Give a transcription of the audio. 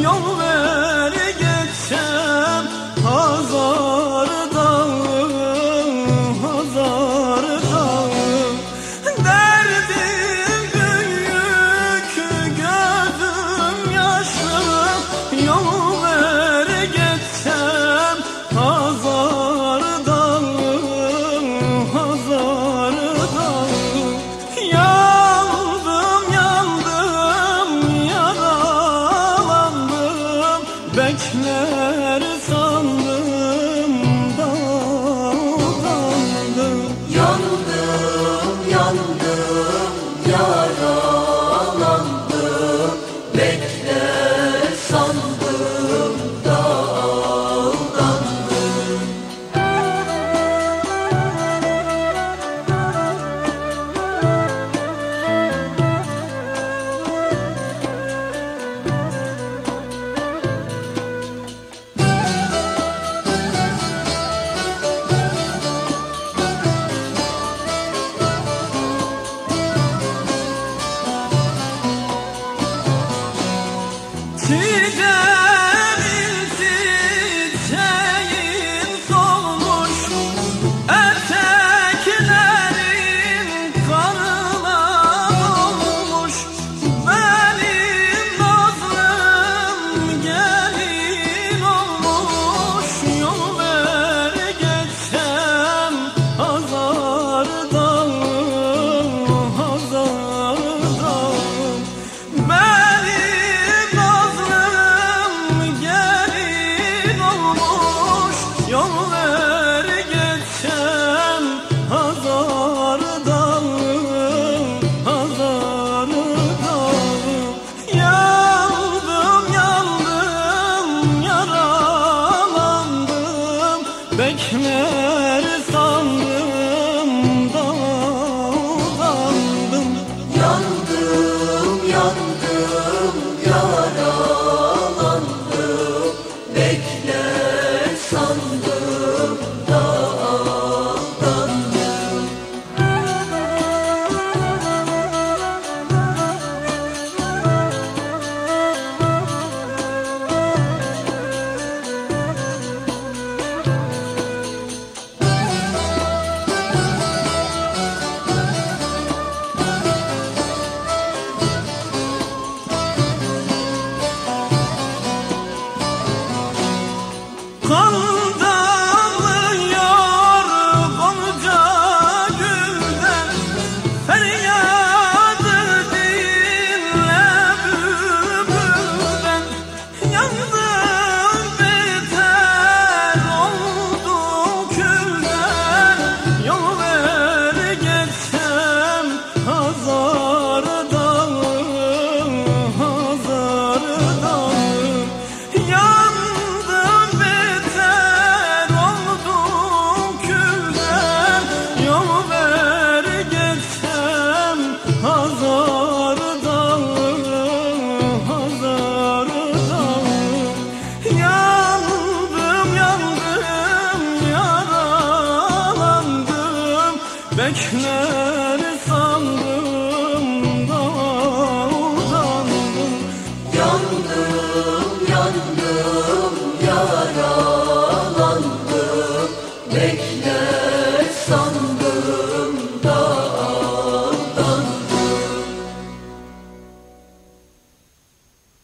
Yol ver yaralandım Oh. Gökleri sandım da utandım Yandım, yandım, yaralandım. Bekler